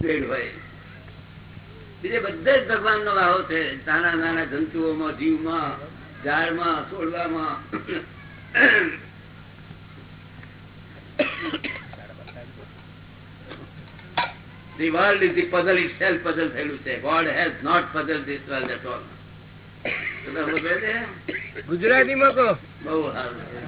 Pad હોય બીજે બધે જ ભગવાન નો વાહો છે નાના નાના જંતુઓમાં જીવમાં ઝાડમાં છોડવામાં The world is the puzzle itself puzzle થયેલું છે God has not puzzled this world at all. ગુજરાતીમાં કહો બહુ સારું છે.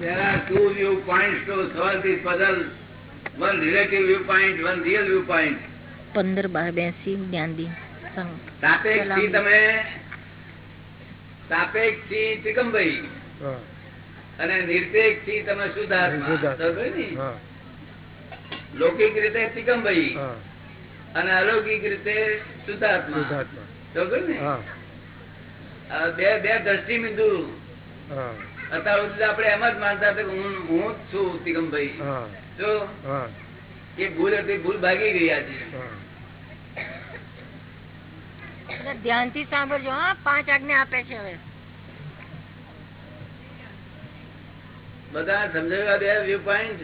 There are two viewpoints to solve this puzzle. One relative viewpoint, one real viewpoint. પંદર બાર બેસી જ્ઞાનદી સંઘ સાપેક્ષથી તમે સાપેક્ષી થી હા, અને નિરપેક્ષી તમે શુદ્ધાત્મા શુદ્ધાત્મા. સમજો ને? હા, લૌકિક રીતે ત્રિકમભાઈ હા, અને અલૌકિક રીતે શુદ્ધાત્મા શુદ્ધાત્મા. સમજો ને? હા, બે બે દ્રષ્ટિ બિંદુ હા, અત્યાર સુધી આપણે એમ જ માનતા હતા કે હું હું જ છું ત્રિકમભાઈ હા, જો એ ભૂલ હતી ભૂલ ભાગી ગઈ આજે હા. ધ્યાનથી સાંભળજો હા પાંચ આજ્ઞા આપે છે હવે. બધા સમજાવ્યા બે વ્યૂ પોઈન્ટ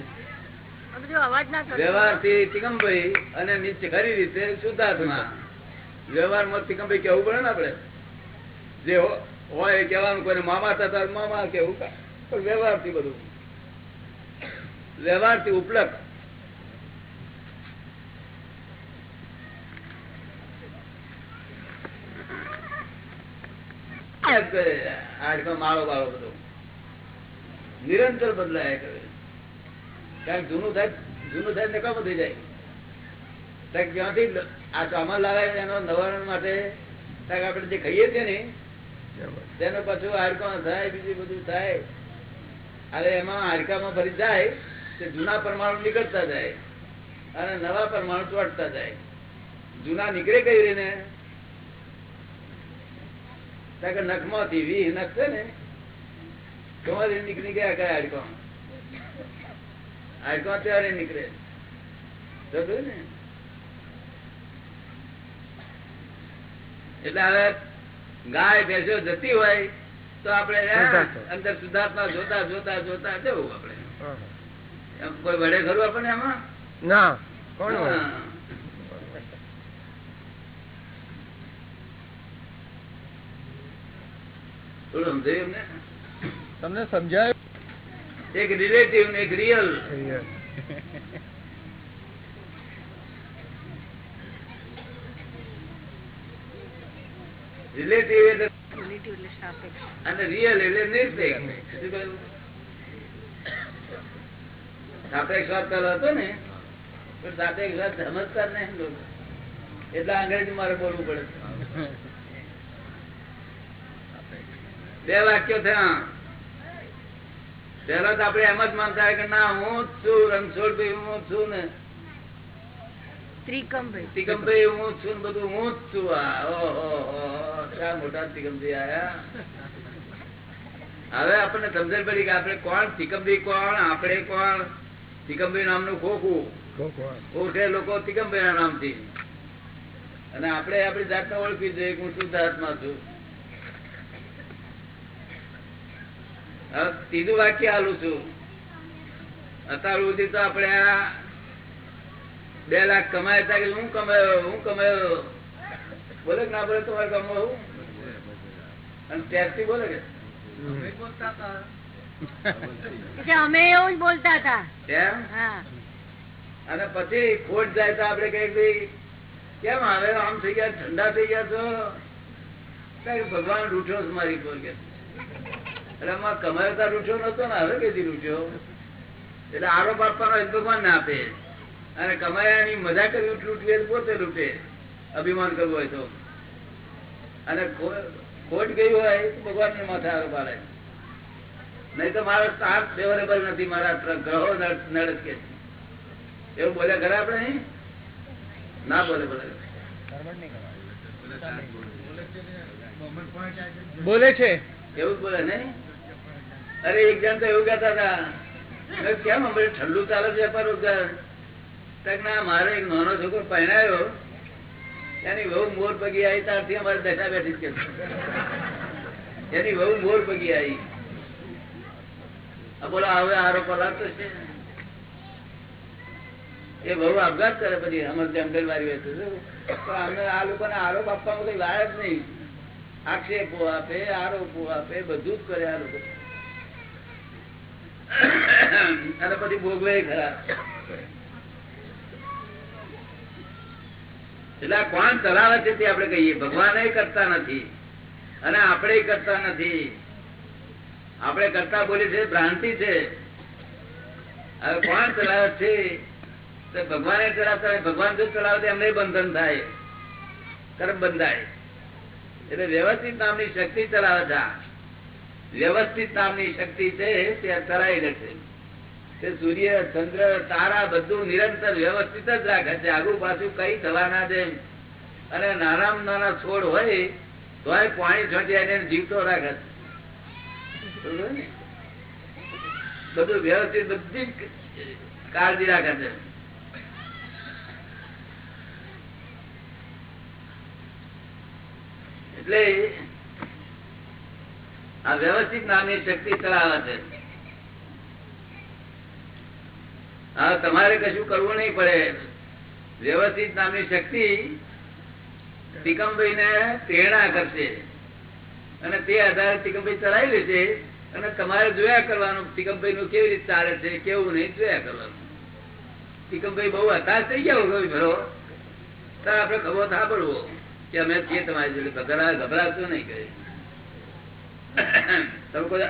આ અવાજ ના વ્યવહારથી તિકમભાઈ અને નીચે ખરી રીતે શુદ્ધાત્મા. વ્યવહારમાં તિકમભાઈ કેવું પડે ને આપડે જે હો- હોય કેવાનું કોઈ મામા થતા મામા કેવું પણ વ્યવહારથી બધું વ્યવહારથી ઉપલબ્ધ માળો બધો. નિરંતર બદલાયા કરે. કારણ જૂનું થાય જૂનું થાય નકામું થઈ જાય. કારણ જ્યાંથી આ સામાન લાવે એનો નવારણ માટે આપણે જે ખાઈએ છીએ ને તેનો પાછું હાડકાં થાય, બીજું બધું થાય. અરે એમાં હાડકામાં ફરી જાય તે જૂના પરમાણુ નીકળતા જાય અને નવા પરમાણુ ચોટતા જાય. જૂના નીકળે કઈ રીતે કારણ કે નખમાંથી વી નખ છે ને તમારે નીકળી ગયા કયા હાડકાં હાડકાં ત્યારે નીકળે. ને? એટલે હવે ગાય ભેંસો જતી હોય તો આપણે શુદ્ધાત્મા. અંદર સુધાર્થમાં જોતા જોતા જોતા જવું આપણે. એમ કોઈ વડે ખરું આપણને એમાં ના કોણ? તમને સમજાયું? એક રિલેટિવ એક રિયલ રિલેટિવ એટલે. અને રિયલ એટલે નિરપેક્ષ. હતો ને પણ સાપેક્ષ વાત સમજતા ને એટલે અંગ્રેજી મારે બોલવું પડે. બે વાક્યો થયા પેલા તો આપડે એમ જ માનતા કે ના હું જ છું રણછોડ ભાઈ હું છું ને. ત્રિકમભાઈ તિકમભાઈ હું છું બધું હું જ છું આ. મોટા તિકમભાઈ આયા. હવે આપણને સમજણ પડી કે આપણે કોણ? તિકમભાઈ કોણ? આપણે કોણ? તિકમભાઈ નામનું ખોખું. ઓળખે લોકો તિકમભાઈ ના નામથી. અને આપણે આપણી જાતને ઓળખી જોઈએ હું હું શુદ્ધાત્મા છું. હવે ત્રીજું વાક્ય આલું છું. અત્યાર સુધી તો આપણે આ બે લાખ કમાયા હતા કે હું કમાયો હું કમાયો? બોલે ના બોલે તમારે કમાવું અને ત્યારથી બોલે કે? અમે એવું જ બોલતા હતા. અને પછી ખોટ જાય તો આપડે કઈ કેમ હવે આમ થઈ ગયા ઠંડા થઈ ગયા તો કઈ ભગવાન રૂઠો છે મારી પર કે? એટલે આમાં કમાયો રૂઠ્યો નતો ને હવે કઈથી રૂઠ્યો? એટલે આરોપ આપવાનો ભગવાન ના આપે. અને કમાયાની મજા કરવી લૂંટવી હોય પોતે લૂંટે. અભિમાન કરવું હોય તો. અને ખોટ ગયું હોય તો ભગવાન ને માથે આરોપ આવે નહીં તો મારો સ્ટાફ ફેવરેબલ નથી મારા ગ્રહો નડ નડ કે એવું બોલે ખરા આપણે? ના બોલે બોલે. બોલે છે. એવું બોલે નહીં? અરે એક જણ તો એવું કહેતા હતા. કેમ હમણાં ઠંડુ ચાલે છે ના મારે એક નાનો છોકરો પહેરાયો એની બહુ મોર પગી આવી, ત્યારથી અમારે દશા બેઠી એની બહુ મોર પગી આવી. બોલો, હવે આરોપ લાગતો છે. એ બહુ આપઘાત કરે પછી, અમર જંગલ મારી અમને આ લોકોને આરોપ આપવામાં કઈ વાર જ નહીં. આક્ષેપો આપે આરોપો આપે, બધું જ કરે આ લોકો. અને પછી ભોગવે ખરા. એટલે કોણ ચલાવે છે તે આપણે કહીએ? ભગવાન કરતા નથી. અને આપણે કરતા નથી. આપણે કરતા બોલી છે ભ્રાંતિ છે. હવે કોણ ચલાવે છે? તો ચલાવતા હોય. ભગવાન જો ચલાવે એમને બંધન થાય. કર્મ બંધાય. એટલે વ્યવસ્થિત નામની શક્તિ ચલાવે છે. વ્યવસ્થિત નામની શક્તિ છે તે ચલાવી લે છે. સૂર્ય, ચંદ્ર, તારા બધું નિરંતર વ્યવસ્થિત જ રાખે છે. આગુ પાછું કઈ થવાના છે અને નાનામાં નાના છોડ હોય, તોય પાણી છોટી જીવતો રાખે છે. બધું વ્યવસ્થિત, બધી કાળજી રાખે છે. એટલે આ વ્યવસ્થિત નામની શક્તિ ચલાવે છે. હા, તમારે કશું કરવું નહીં પડે. વ્યવસ્થિત નામની શક્તિ ટીકમભાઈ ને પ્રેરણા કરશે. અને તે આધારે ટીકમભાઈ ચલાવી લેશે અને તમારે જોયા કરવાનું ટીકમભાઈ નું કેવી રીતે ચાલે છે, કેવું નહીં, જોયા કરવાનું. ટીકમભાઈ બહુ હતાશ થઈ ગયા હોય ભરો. તાર આપડે ખબર સાંભળવો કે અમે છીએ તમારી જોડે. ગભરા ગભરાતું નહીં કહે તમે કોઈ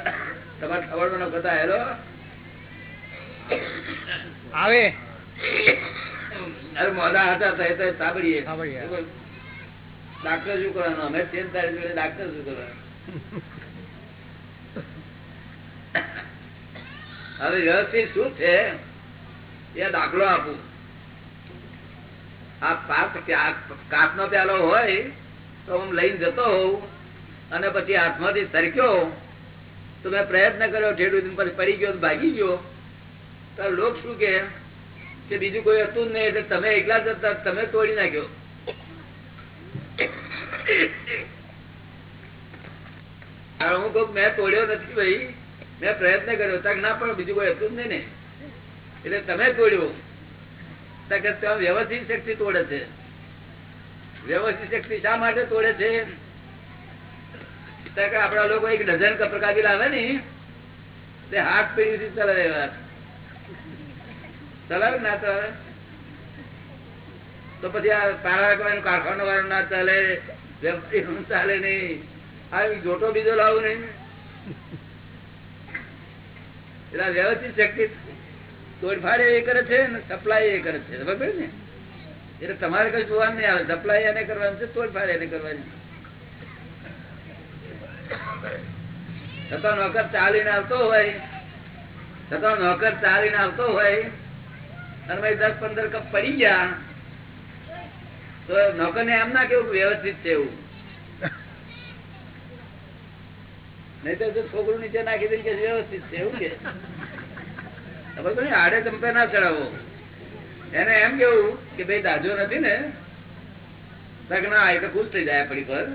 તમારે ખબર બધા હેલો? આવે. મોડા હતા તાબડીએ. ડાક્ટર શું કરવાનું? અમે તેર તારીખ ડાક્ટર શું કરવાનું? હવે વ્યવસ્થિત શું છે? એ દાખલો આપું. આ પાક કાચ નો પ્યાલો હોય તો હું લઈને જતો હોઉં અને પછી હાથમાંથી સરક્યો તો મેં પ્રયત્ન કર્યો ઠેડું પછી પડી ગયો ભાગી ગયો. લોક શું કે? બીજું કોઈ હતું નહીં, એટલે તમે એકલા જ તમે તોડી નાખ્યો. હું કઉ મેં તોડ્યો નથી ભાઈ. મેં પ્રયત્ન કર્યો. ના, પણ બીજું કોઈ હતું નહીં ને. એટલે તમે તોડ્યો. વ્યવસ્થિત શક્તિ તોડે છે. વ્યવસ્થિત શક્તિ શા માટે તોડે છે? આપડા લોકો એક ડઝન કપરકાબી લાવે ને. તે હાથ પેઢી ચલાવે એવા. ચલાવે ના ચલાવે? તો પછી આ તારા કારખાનો વાળો ના ચાલે ચાલે નહીં. આ જોટો બીજો લાવું નહીં એટલે વ્યવસ્થિત શક્તિ તોડફાડ એ કરે છે ને સપ્લાય એ કરે છે, ખબર ને? એટલે તમારે કઈ જોવાનું નહીં આવે. સપ્લાય એને કરવાનું છે તોડફાડ એને કરવાની છતાં નોકર ચાલીને આવતો હોય. છતાં નોકર ચાલીને આવતો હોય. અને દસ પંદર કપ પડી ગયા. તો નોકર ને એમ ના કેવું વ્યવસ્થિત છે એવું. નહીં તો છોકરું નીચે નાખી દે કે વ્યવસ્થિત છે, એવું કે. આડે ચંપે ના ચડાવો. એને એમ કેવું કે ભાઈ દાજો નથી ને. ના, એ તો ખુશ થઈ જાય આપણી પર.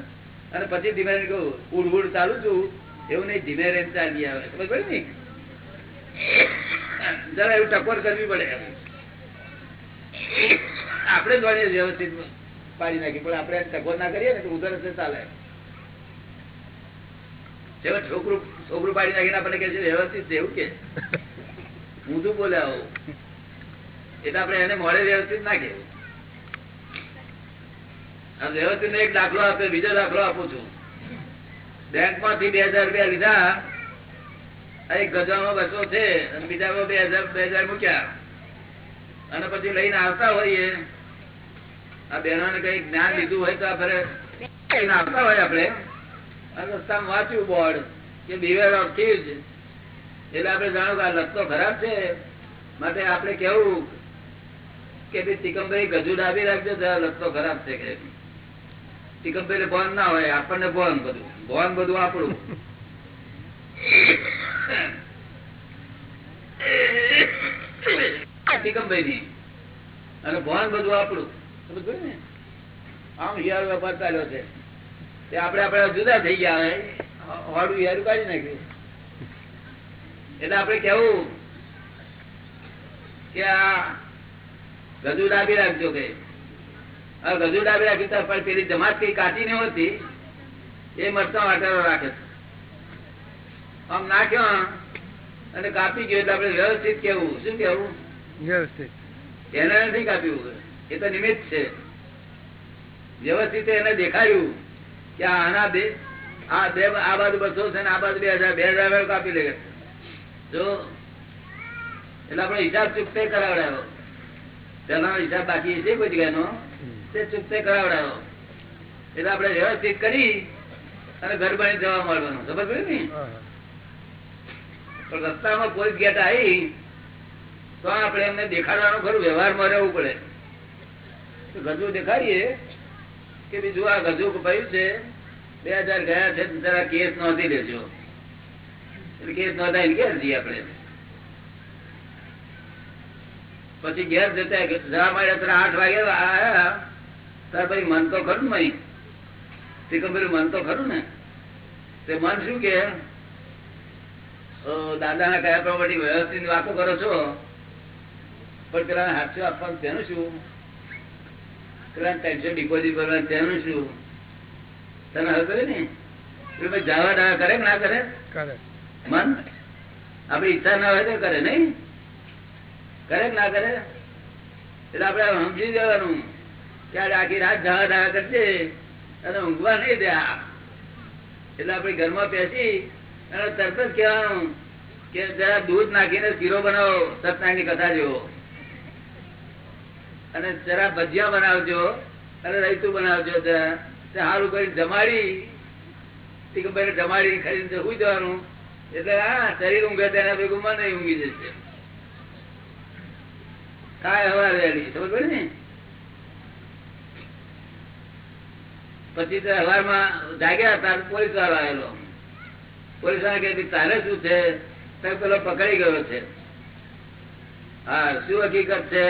અને પછી ધીમે કહું, ઉડ ઉડ ચાલુ છું. એવું નહીં, ધીમે રહીને ચાલી આવે. ખબર પડે ને જરા એવું ટકોર કરવી પડે. આપણે દોડીએ વ્યવસ્થિત પાડી નાખી, પણ આપણે ટકોર ના કરીએ ને ઉધર ચાલે. છોકરું છોકરું પાડી નાખીને આપણે કે છે, વ્યવસ્થિત એવું કે. ઊંધું બોલે આવો? એટલે આપણે એને મોડે વ્યવસ્થિત ના કે વ્યવસ્થિત એક દાખલો આપે, બીજો દાખલો આપું છું. બેંકમાંથી બે હજાર રૂપિયા લીધા એક ગજવામાં બસો છે, અને બીજામાં બે હજાર બે હજાર મૂક્યા. અને પછી લઈને આવતા હોઈએ. આ બહેનોને કઈ જ્ઞાન લીધું હોય તો આપણે લઈને આવતા હોય આપણે. રસ્તામાં વાંચ્યું બોર્ડ કે બિવેર ઓફ ચીજ એટલે આપણે જાણો કે આ રસ્તો ખરાબ છે. માટે આપણે કેવું કે ભાઈ ટીકમભાઈ ગજુ ડાબી રાખજો રસ્તો ખરાબ છે કે ટીકમભાઈ ભોન ના હોય, આપણને ભોન બધું. ભોન બધું આપણું. તિકમભાઈ અને ભોન બધું આપણું. આમ હિયાર વેપાર ચાલ્યો છે. તે આપણે આપણે જુદા થઈ ગયા હોડું હિયારું કાઢી નાખ્યું. એટલે આપણે કેવું કે આ ગજુ ડાબી રાખજો કે. આ ગજુ ડાબી રાખ્યું તો પણ પેલી જમાત કઈ કાચી નહીં હોતી. એ મરતા વાટારો રાખે આમ નાખ્યો અને કાપી ગયો એટલે આપણે વ્યવસ્થિત કેવું શું કેવું વ્યવસ્થિત. એને નથી કાપ્યું. એ તો નિમિત્ત છે. વ્યવસ્થિત એને દેખાયું કે આના બે આ બે આ બાજુ બસો છે ને આ બાજુ બે હજાર બે હજાર કાપી લે. જો એટલે આપણે હિસાબ ચૂકતે કરાવડાયો. પેલાનો હિસાબ બાકી છે કોઈ જગ્યાનો. તે ચૂકતે કરાવડાયો. એટલે આપણે વ્યવસ્થિત કરી અને ઘર બની જવા મળવાનું ખબર પડી ને. પણ રસ્તામાં પોલીસ ગેટ આવી તો આપણે એમને દેખાડવાનો ખરું, વ્યવહારમાં રહેવું પડે. ગજુ દેખાડીએ કે બીજું આ ગજુ કપાયું છે, બે હજાર ગયા છે જરા કેસ નોંધી લેજો. કેસ નોંધાય ઘેર જઈએ આપણે. પછી ઘેર જતા જવા મળ્યા ત્યારે આઠ વાગે આયા તાર પછી મન તો ખરું ને સિકંબરી મન તો ખરું ને. તે મન શું કે? દાદા ના કયા પ્રમાણે વ્યવસ્થિત વાતો કરો છો? પણ પેલા હાથસો આપવાનું તેનું શું? પેલા ત્રણસો ડિપોઝિટ ભરવાનું તેનું શું? તને હવે ને? ભાઈ જાવા ડાવા કરે ના કરે? કરે. મન? આપડી ઈચ્છા ના હોય તો કરે નહીં કરે ના કરે? એટલે આપડે સમજી જવાનું કે આખી રાત જાવા ડાવા કરશે અને ઊંઘવા નહીં દે. એટલે આપડે ઘરમાં બેસી અને તરત જ કહેવાનું કે જરા દૂધ નાખીને શીરો બનાવો સત્યનારાયણની કથા જેવો અને જરા ભજીયા બનાવજો, અને રૈતું બનાવજો સારું કરી જમાડી જમાડી ખરીને જવું જવાનું. એટલે હા, શરીર ઊંઘે તેના ભેગું મને ઊંઘી જશે. પછી તો હવારમાં જાગ્યા તાર પોલીસ વાળો આવેલો. પોલીસવાળા કે તારે શું છે? પેલો પકડી ગયો છે. હા, શું હકીકત છે?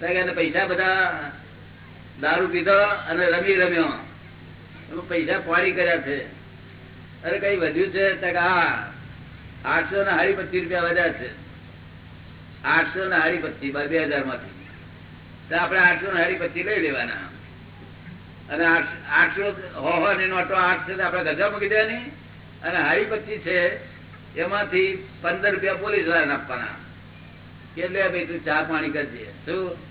પૈસા બધા દારૂ પીધો અને રમી રમ્યો. એમાં પૈસા પાડી કર્યા છે. અરે કઈ વધ્યું છે? હા, આઠસો ને હાડી પચીસ રૂપિયા વધ્યા છે. આઠસો ને હાડી પચીસ બે હજારમાંથી આપણે આઠસો ને હાડી પચીસ લઈ લેવાના. અને આઠ- આઠસો હો ની નોટો આઠ તો ગજા મૂકી દેવાની અને હાડી પચીસ છે, એમાંથી પંદર રૂપિયા પોલીસ વાળાને આપવાના. કે લે ભાઈ તું ચા પાણી કરજે. શું?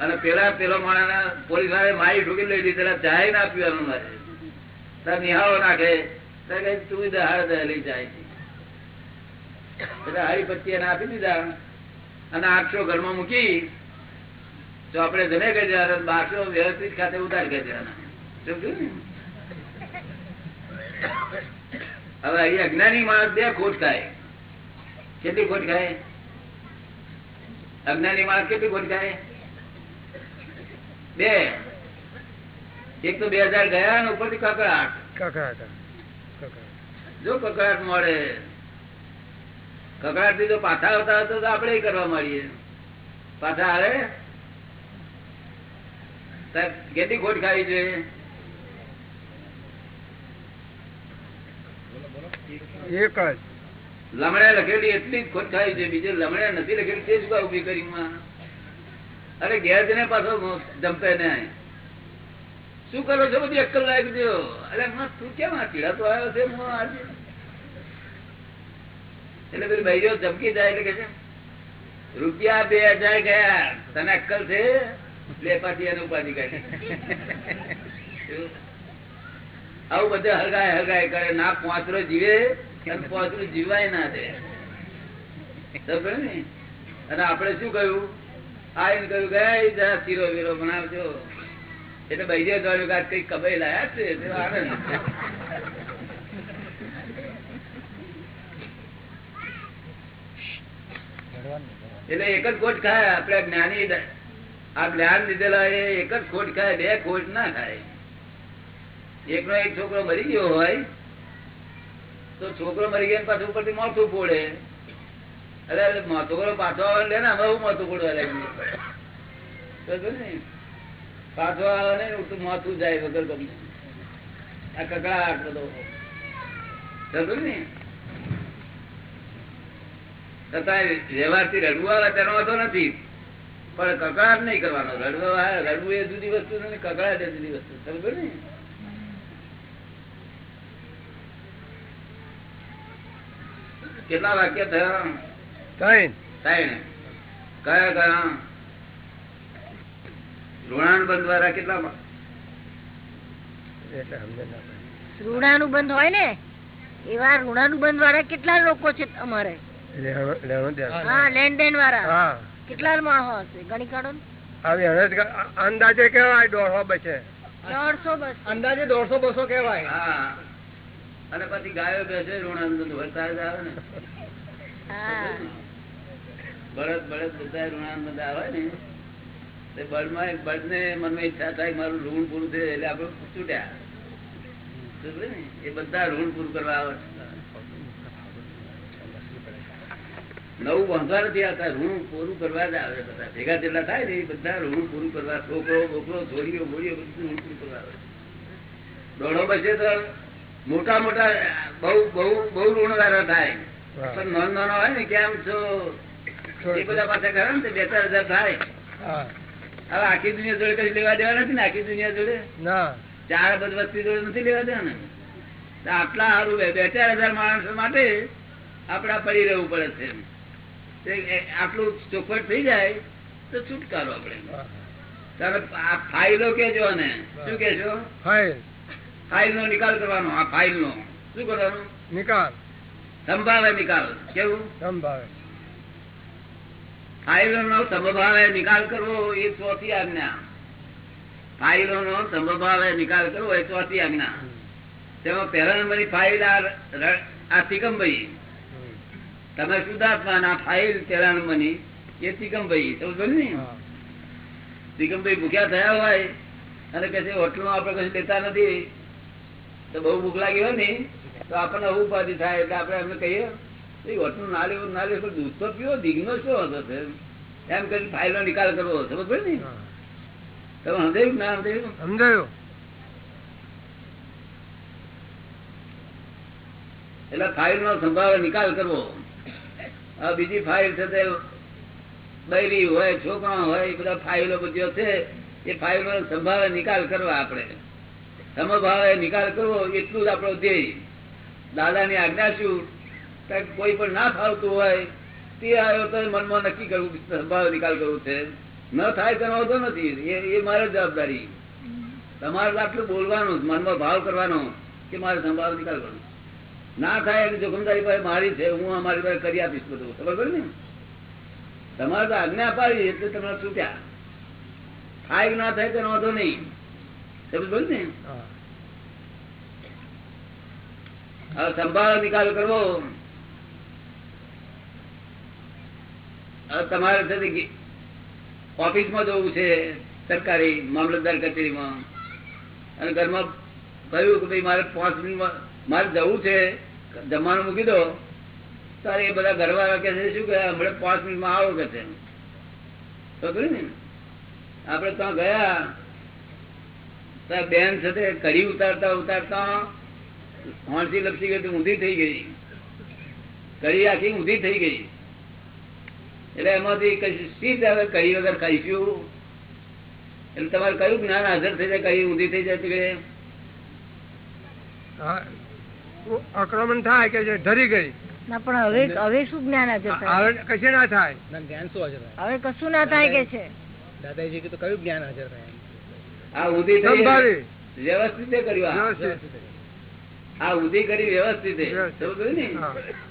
અને પેલા પેલો માણસ પોલીસવાળા મારી ઢૂકી લઈ લીધેલા ચાય ના પીવાનું મારે. તાર નિહાળો નાખે તું દહાડ લઈ જાય. એટલે હારી પત્તી એને આપી દીધા. અને આઠસો ઘરમાં મૂકી, તો આપણે જમે કહી દેવાના બારસો વ્યવસ્થિત ખાતે ઉતાર દેવાના. સમજ્યું હવે અહીં અજ્ઞાની માણસ બે ખોટ ખાય. કેટલી ખોટ ખાય? અજ્ઞાની માણસ કેટલી ખોટ ખાય? બે. એક તો બે હજાર ગયા અને ઉપરથી કકડાટ કકડાટ જો કકડાટ મળે. કકડાટથી જો પાછા આવતા હતા તો આપણે કરવા મળીએ પાછા આવે? કેટલી ખોટ ખાવી જોઈએ એક જ. લમણે લખેલી એટલી જ ખોટ ખાવી જોઈએ બીજે લમણે નથી લખેલી તે જ ઊભી કરી? માં. અરે ઘેર જઈને પાછો જંપે ને શું કરો છો બધી અક્કલ દો અરે તું કેમ આ ચીડાતો આવ્યો છે? એટલે પેલી ભાઈઓ ધમકી જાય એટલે કે છે, રૂપિયા બે હજાર ગયા, તને અક્કલ છે? લે પાછી એને ઉપાધિ કાઢી. આવું બધે હલગાય હલગાય કરે, ના, પોચરો જીવે અને પોચરું જીવાય ના દે. અને આપણે શું કહ્યું? કહ્યું શીરો વીરો બનાવજો. એટલે એક જ ખોટ ખાય આપડે જ્ઞાની આ જ્ઞાન લીધેલા એ એક જ ખોટ ખાય, બે ખોટ ના ખાય. એકનો એક છોકરો મરી ગયો હોય, તો છોકરો મરી ગયો પાછું ઉપરથી મોટું ફોડે. અરે અરે મા- પાછો આવે ને અમે હું લાગી ને? પાછો આવે ને તો માથું જાય વગર ગમે. આ કકડાટ બધો ને વ્યવહારથી રડવું આવે તેનો વાંધો નથી. પણ કકડાટ નહીં કરવાનો. રડવા રડવું એ જુદી વસ્તુ નથી, કકડાટ એ જુદી વસ્તુ. સમજો ને. કેટલા વાક્ય થયા? ત્રણ ત્રણ કયા કયા? ના હોય ને એવા ઋણાનુબંધ વાળા કેટલા લોકો છે અમારે. હા વાળા. કેટલા માણસો હશે? ગણી કાઢો ક- અંદાજે કેવાય દોઢસો બચે દોઢસો બસ. અંદાજે દોઢસો બસો કેવાય હા. અને પછી ગાયો બેસે ઋણાનુબંધ વર્તા જ આવે ને. હા. બળદ બળદ બધા ઋણાનુબંધ આવે ને તે બળમાં એક બળદને મનમાં ઈચ્છા થાય મારું ઋણ પૂરું થયું એટલે આપણે છૂટ્યા. ને? એ બધા ઋણ પૂરું કરવા આવે. નવું બાંધવા નથી આવતા ઋણ પૂરું કરવા જ આવે બધા. ભેગા જેટલા થાય ને એ બધા ઋણ પૂરું કરવા છોકરો બોકરો છોરીઓ બોરીઓ બધું ઋણ પૂરું કરવા આવે. દોડો બચે તો મોટા મોટા બહુ બહુ બહુ ઋણ વાળા થાય. પણ નાનો નાનો હોય ને કેમ છો? એ બધા પાસે કરે ને બે ચાર હજાર થાય. હવે આખી દુનિયા જોડે કઈ લેવા દેવા નથી ને? આખી દુનિયા જોડે? ના. ચાર બધ વસ્તી જોડે નથી લેવા દેવા ને આટલા સારું બે ચાર હજાર માણસો માટે આપડા પડી રહેવું પડે છે આટલું ચોખવટ થઈ જાય તો છુટકારો આપડે તમે આ ફાઇલો કેજો ને શું કેજો ફાઇલ. ફાઇલ નો નિકાલ કરવાનો આ ફાઇલ નો શું કરવાનું? નિકાલ. સંભાવે નિકાલ. કેવું? સંભાવે. ફાઇલો નો સમભાવે નિકાલ કરવો એ ચોથી આજ્ઞા. ફાઇલો નો સમભાવે નિકાલ કરવો એ ચોથી આજ્ઞા. તેમાં પહેલા નંબરની ફાઇલ આ તિકમભાઈ તમે શુદ્ધાત્મા ના ફાઇલ પહેલા નંબરની એ તિકમભાઈ સમજો ને તિકમભાઈ ભૂખ્યા થયા હોય અને કે છે હોટલમાં આપણે કશું લેતા નથી. તો બહુ ભૂખ લાગી હોય ને તો આપણને ઉપાધિ થાય એટલે આપણે એમને કહીએ "એ હોટલ ના લેવું ના લેવું દૂધ તો પીવો દીઘનો શું હતો છે એમ કરી ફાઇલ નો નિકાલ કરવો સમજ પડે ને તમે સમજાયું ના સમજાયું? સમજાયું. એટલે ફાઇલ નો સંભાવે નિકાલ કરવો. આ બીજી ફાઇલ છે તે બૈરી હોય છોકરા હોય એ બધા ફાઇલો બધીઓ છે એ ફાઇલો સંભાવે નિકાલ કરવા આપણે. સમભાવે નિકાલ કરવો એટલું જ આપણો ધ્યેય. દાદાની આજ્ઞા શું? કોઈ પણ ના ફાવતું હોય તે આવ્યો તો મનમાં નક્કી કરવું સંભાવ નિકાલ કરવો છે. ન થાય તેનો વાંધો નથી. એ મારી જવાબદારી. તમારે તો આટલું બોલવાનું મનમાં ભાવ કરવાનો કે મારે સંભાવ નિકાલ કરવાનો ના થાય એની જોખમદારી પાસે મારી છે હું અમારી પાસે કરી આપીશ બધું. ખબર પડે ને? તમારે તો આજ્ઞા અપાવી એટલે તમને છૂટ્યા. થાય કે ના થાય તેનો વાંધો નહીં. સમજ પડે ને? સંભાળ નિકાલ કરવો. તમારે છે તે ગી- ઓફિસમાં જવું છે, સરકારી, મામલતદાર કચેરીમાં. અને ઘરમાં કહ્યું કે ભાઈ મારે પાંચ મિનિટમાં, મારે જવું છે, જમવાનું મૂકી દો. તારે એ બધા ઘરવાળા કે છે, શું કે હમણાં પાંચ મિનિટમાં આવો કે છે. ને? આપણે ત્યાં ગયા. ત્યાં બેન સાથે કઢી ઉતારતા ઉતારતા હોણસી લપસી ગઈ ઊંધી થઈ ગઈ. કઢી આખી ઊંધી થઈ ગઈ. એટલે એમાંથી કઈ સીધ આવે કઈ વગર ખાઈશું? એટલે તમારે કયું જ્ઞાન હાજર થઈ જાય કઈ ઊંધી થઈ જાય આક્રમણ થાય કે જે ધરી ગઈ. ના પણ હવે હવે શું જ્ઞાન હાજર થાય? હવે કશે ના થાય. ના જ્ઞાન શું હાજર હવે કશું ના થાય કે છે? દાદાજી કીધું કયું જ્ઞાન હાજર થાય? આ ઊંધી થઈ વ્યવસ્થિત કર્યું આ. ઉધી કરી વ્યવસ્થિત ને?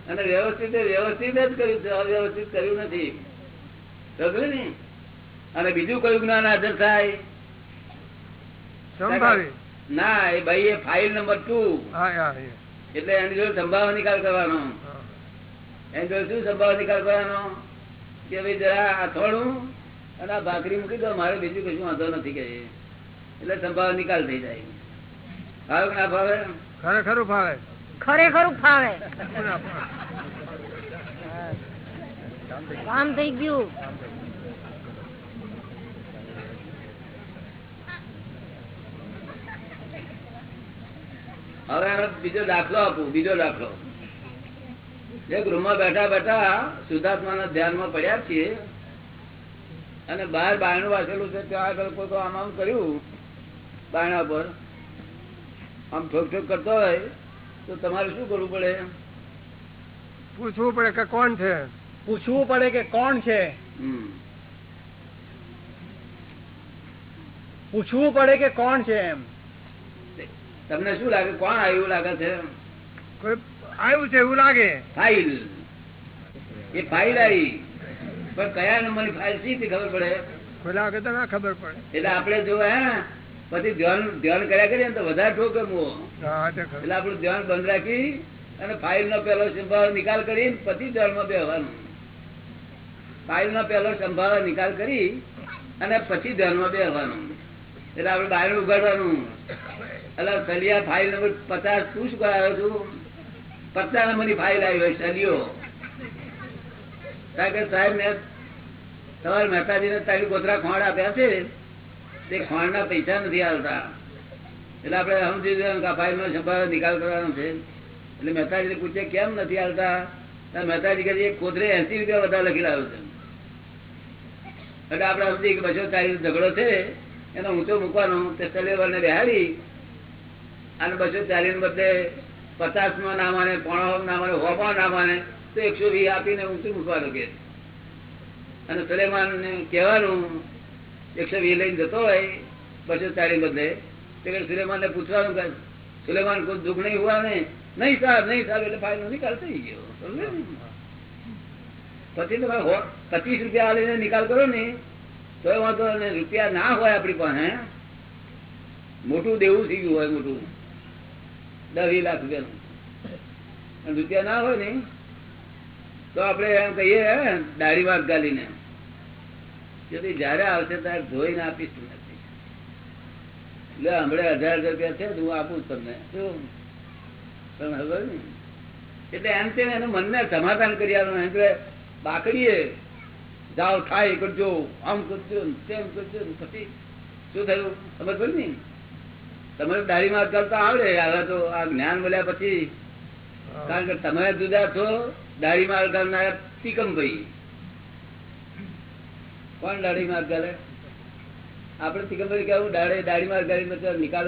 અને વ્યવસ્થિત વ્યવસ્થિત જ કર્યું છે અવ્યવસ્થિત કર્યું નથી. સમજ્યું ને? અને બીજું કયું જ્ઞાન હાજર થાય ના એ ભાઈ એ ફાઇલ નંબર ટુ. એટલે એની જોડે સંભાવ નિકાલ કરવાનો. એની જોડે શું સંભાવ નિકાલ કરવાનો? કે ભાઈ જરા આ થોડું અને આ ભાખરી મૂકી દો મારે બીજું કશું વાંધો નથી કે એટલે સંભાવ નિકાલ થઈ જાય. ભાવે ના ભાવે? ખરેખરું ફાવે. ખરેખર ફાવે. કામ થઈ ગયું. હવે બીજો દાખલો આપું બીજો દાખલો. એક રૂમમાં બેઠા બેઠા શુદ્ધાત્માના ધ્યાનમાં પડ્યા છીએ અને બહાર બાયણું વાંચેલું છે ત્યાં આગળ કોઈ આમ આમ કર્યું બાયણા પર. આમ ઠોક ઠોક કરતો હોય તો તમારે શું કરવું પડે? પૂછવું પડે કે કોણ છે? પૂછવું પડે કે કોણ છે? પૂછવું પડે કે કોણ છે એમ. તમને શું લાગે? કોણ આવ્યું લાગે છે? કોઈ આવ્યું છે એવું લાગે. ફાઇલ. એ ફાઇલ આવી. પણ કયા નંબરની ફાઇલ શી ખબર પડે? કોઈ લાગે તો ના ખબર પડે. એટલે આપણે જો હે પછી ધ્યાન ધ્યાન કર્યા કરીએ ને તો વધારે ઠોકે મો. એટલે આપણું ધ્યાન બંધ રાખી અને ફાઇલ નો પેલો સંભાવ નિકાલ કરી પછી ધ્યાનમાં બેહવાનું. ફાઇલ નો પેલો સંભાવ નિકાલ કરી અને પછી ધ્યાનમાં બેહવાનું. એટલે આપણે બહાર ઉગાડવાનું. એટલે સલિયા ફાઇલ નંબર પચાસ તું શું કરાયો છું? પચાસ નંબરની ફાઇલ આવી હોય સલિયો કારણ કે સાહેબ મેં તમારે મહેતાજીને તારી ગોતરા ખોંડ આપ્યા છે. તે ખોંડ ના પૈસા નથી આવતા. એટલે આપડે સમજી જવાનું કે નો સંભાવ નિકાલ કરવાનો છે. એટલે મહેતાજી પૂછે કેમ નથી આવતા? મહેતાજી કહે છે, એસી રૂપિયા વધારે લખી લાવ્યો છે. એટલે આપડે સમજી કે બસો ચાલીસ ઝઘડો છે એનો ઊંચો મૂકવાનો. તે સલેવરને બેહાડી અને બસો ચાલીસ બદલે પચાસમાં ના માને પોણો ના માને હોપા ના માને તો એકસો વીસ આપીને ઊંચું મૂકવાનું કે અને સલેમાન કહેવાનું એકસો વીસ લઈને જતો હોય, બસો ચાલીસ બદલે. સુલેમાન ને પૂછવાનું સુલેમાન, કોઈ દુઃખ નહીં હોવા ને? નહીં સાહેબ નહીં સાહેબ. એટલે ફાઇલ નિકાલ થઈ ગયો. પછી તો પચીસ રૂપિયા લઈને નિકાલ કરો ને તો વાંધો રૂપિયા ના હોય આપણી પાસે, મોટું દેવું થઈ ગયું હોય મોટું. દસ લાખ રૂપિયાનું. રૂપિયા ના હોય ને, તો આપણે એમ કહીએ દાઢી વાત ગાલીને. જયારે આવશે ત્યારે ધોઈને આપીશ એટલે હમણે હજાર રૂપિયા છે હું આપું તમને. શું? ખબર ને એટલે એમ તેમ એનું મનને સમાધાન કરી આવવાનું કે બાકડીએ જાઓ થાય કરજો આમ કરજો તેમ કરજો પછી શું થયું? ખબર પડી ને તમારે દાઢી માં કરતા આવડે. હવે તો આ જ્ઞાન મળ્યા પછી. કારણ કે તમે જુદા છો દાઢી માર કરનારા તિકમભાઈ કોણ દાઢી માર કરે? આપડે તિકમભાઈ કેવું દાડે દાઢી માર કરી નિકાલ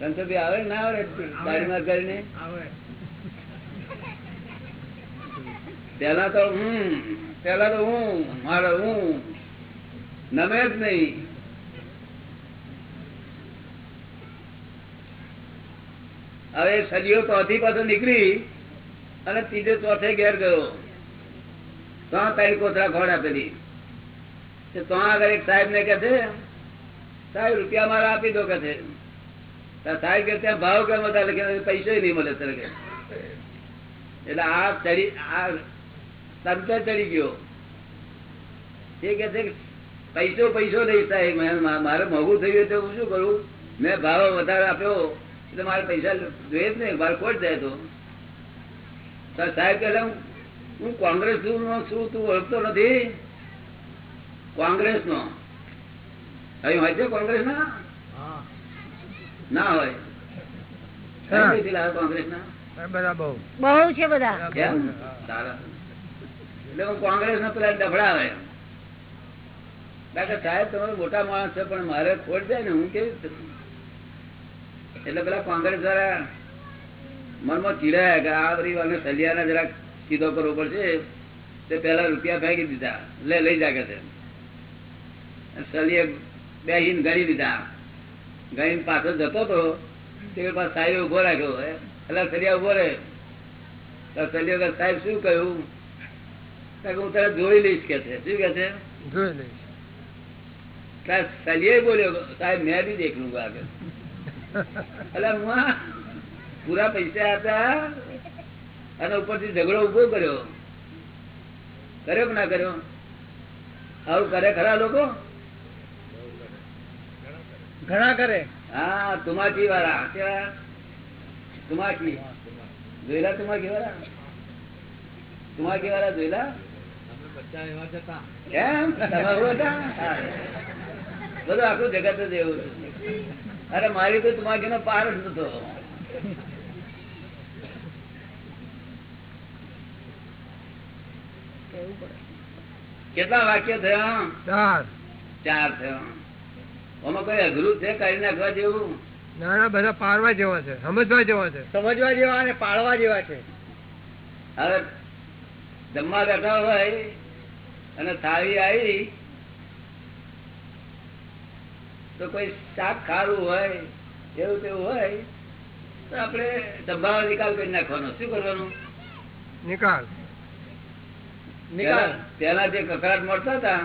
રણછોડભાઈ આવે ના આવે દાઢી માર કરીને? પેલા તો હું પેલા તો હું મારે હું નમે જ નહીં. હવે સદીઓ ચોથી પાછો નીકળી અને ત્રીજો ચોથે ઘેર ગયો. તો તારી કોથળા ખોડા આપેલી તે આગળ એક સાહેબ ને કે છે, સાહેબ, રૂપિયા મારા આપી દો, કે છે. સાહેબ કે ત્યાં ભાવ કેમ હતા? લખે પૈસો નહીં મળે તને કે. એટલે આ ચડી, આ તંત્ર ચડી ગયો. એ કે છે પૈસો પૈસો નહીં સાહેબ મારે મોઘું થયું તો હું શું કરું? મેં ભાવ વધારે આપ્યો, એટલે મારે પૈસા જોઈએ જ નહીં, મારે કોટ જાય તો. સાહેબ કે હું કોંગ્રેસ નો છું તું ઓળખતો નથી? કોંગ્રેસ નો અહીં હોય છે કોંગ્રેસ ના ના હોય. કોંગ્રેસ ના બહુ. બહુ છે બધા. એટલે હું કોંગ્રેસ ના પેલા ડફડાવે. ડાક્ટર સાહેબ તમારો મોટા માણસ છે પણ મારે ખોટ જાય ને હું કેવી એટલે પેલા કોંગ્રેસ વાળા મનમાં ચીડાયા કે આ બધી વાને સલિયાને જરાક સીધો કરવો પડશે. તે પેલા રૂપિયા ફેંકી દીધા. લે લઈ જા કે સલીએ બે હિન ગણી દીધા. ગણી પાછો જતો હતો તે પાસે સાહેબ ઊભો રાખ્યો. એટલે સલિયા ઊભો રહે સલિયો સાહેબ શું કહ્યું? હું તારે જોઈ લઈશ કે છે. શું કે છે? જોઈ લઈશ. સલિયે બોલ્યો સાહેબ મેં બી દેખ લુંગા આગળ એટલે હું પૂરા પૈસા આપ્યા અને ઉપરથી ઝઘડો ઊભો કર્યો. કર્યો કે ના કર્યો? આવું કરે ખરા લોકો? ઘણા કરે. હા તુમાકી વાળા. કેવા? તુમાકી જોયેલા તુમાકી વાળા? તુમાકી વાળા જોયેલા? બધું આખું જગત જ એવું અરે મારી તો તુમાકી નો પાર જ નતો રહેવું પડે. કેટલા વાક્ય થયા? ચાર. ચાર થયા. આમાં કઈ અઘરું છે? કરી નાખવા જેવું? નાના બધા પાડવા જેવા છે સમજવા જેવા છે. સમજવા જેવા અને પાડવા જેવા છે. હવે જમવા બેઠા હોય અને થાળી આવી તો કોઈ શાક ખારું હોય એવું તેવું હોય તો આપણે ડબ્બાનો નિકાલ કરી નાખવાનો. શું કરવાનું? નિકાલ. પેલા- જે કકડાટ મળતા હતા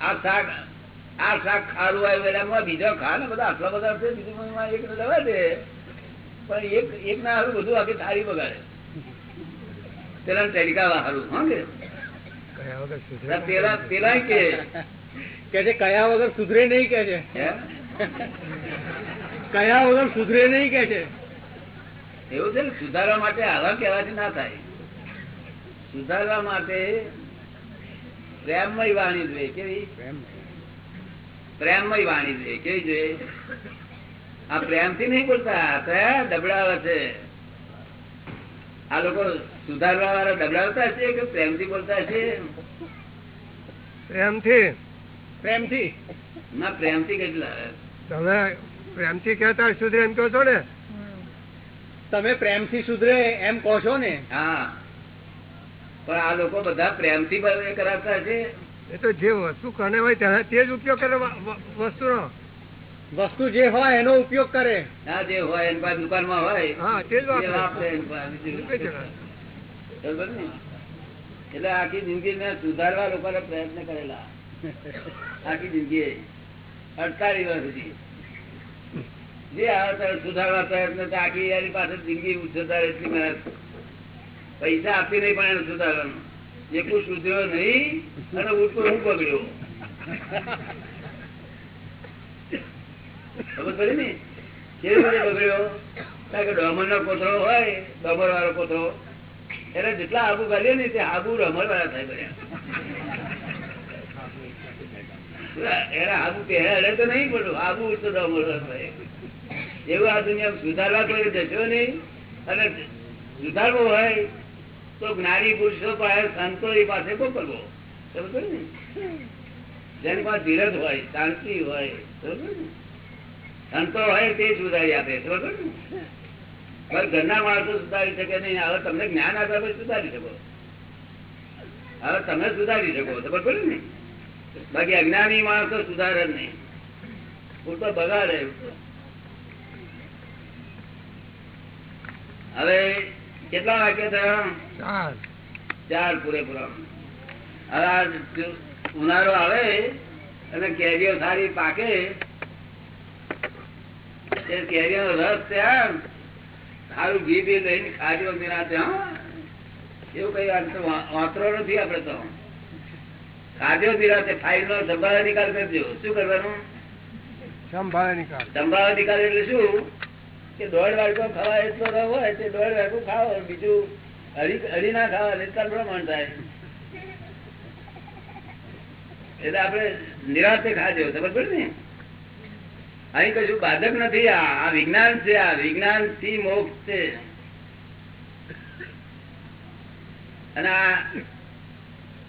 આ શાક આ શાક ખારું આવ્યું બીજો ખા ને બધા આટલા બધા છે બીજું એક ને દવા દે. પણ એક એક ના હારું બધું આખી થાળી બગાડે. પેલા તરીકા હારું હા કે? કયા વગર સુધરે ના, પેલા પેલા કે. કે છે કયા વગર સુધરે નહીં કે છે? કયા વગર સુધરે નહીં કે છે? એવું છે ને સુધારવા માટે આવા કેવાથી ના થાય. સુધારવા માટે પ્રેમમય વાણી જોઈએ. કેવી? પ્રેમમય વાણી જોઈએ. કેવી જોઈએ? આ પ્રેમથી નહીં બોલતા કયા દબડાવે છે. આ લોકો સુધારવા વાળા દબડાવતા છે કે પ્રેમથી બોલતા છે? પ્રેમથી. પ્રેમથી. ના પ્રેમથી કેટલા? તમે પ્રેમથી કહેતા સુધરે એમ કહો છો ને? તમે પ્રેમથી સુધરે એમ કહો છો ને? હા. પણ આ લોકો બધા પ્રેમથી કરાવતા છે એ તો જે વસ્તુ કને હોય તેના તે જ ઉપયોગ કરે વસ્તુનો. વસ્તુ જે હોય એનો ઉપયોગ કરે. ના જે હોય એની પાસે દુકાનમાં હોય હા તે જ? એટલે આખી જિંદગી મેં સુધારવા લોકોને પ્રયત્ન કરેલા. આખી જિંદગી અડતાલીસ વર્ષ સુધી. જે આવે સુધારવા પ્રયત્ન આખી એની પાસે જિંદગી સુધારે એટલી મહેનત. પૈસા આપી નહીં પણ એનું સુધારવાનું. જે સુધર્યો નહીં, અને ઉઠતો હું બગડ્યો? ખબર પડી ને? કેવી રીતે બગડ્યો? કારણ કે ડોમર નો કોથળો હોય ડોમર વાળો કોથળો. એટલે જેટલા આબુ કાઢીએ ને તે આબુ રમર વાળા થાય એના આબુ પહેરે તો નહીં પડ્યું આબુ તો ડોમર થાય. એવું આ દુનિયા સુધારવા કોઈ જશો નહીં. અને સુધારવો હોય તો જ્ઞાની પુરુષો સંતો એ પાસે મોકલવો ને? જેની પાસે ધીરજ હોય, શાંતિ હોય સંતો હોય તે સુધારી આપે ઘરના માણસો સુધારી શકે નહીં, હવે તમને જ્ઞાન આપ્યા પછી સુધારી શકો. હવે તમે સુધારી શકો, ખબર પડે ને? બાકી અજ્ઞાની માણસો સુધારે જ નહીં. પૂરતો બગાડે. હવે કેટલા વાક્ય થયા? ચાર. ચાર પૂરેપૂરા. હવે ઉનાળો આવે અને કેરીઓ સારી પાકે. કેરીઓ રસ ત્યાં સારું ઘી બી લઈને ખાજો નિરાતે ત્યાં. એવું કઈ વાંતરો નથી આપડે તો. ખાજો નિરાતે ફાઇલ નો સંભાળ નિકાલ કરજો. શું કરવાનું? સંભાળ નિકાલ. સંભાળ નિકાલ એટલે શું? કે દોઢ વાડકો ખાવા એટલો રવ તે દોઢ વાડકો ખાઓ, બીજું હરી હરી ના ખાવા એટલા પ્રમાણ થાય. એટલે આપડે નિરાતે ખાજો, ખબર પડે ને? અહીં કશું બાધક નથી, આ વિજ્ઞાન છે, આ વિજ્ઞાનથી મોક્ષ છે. અને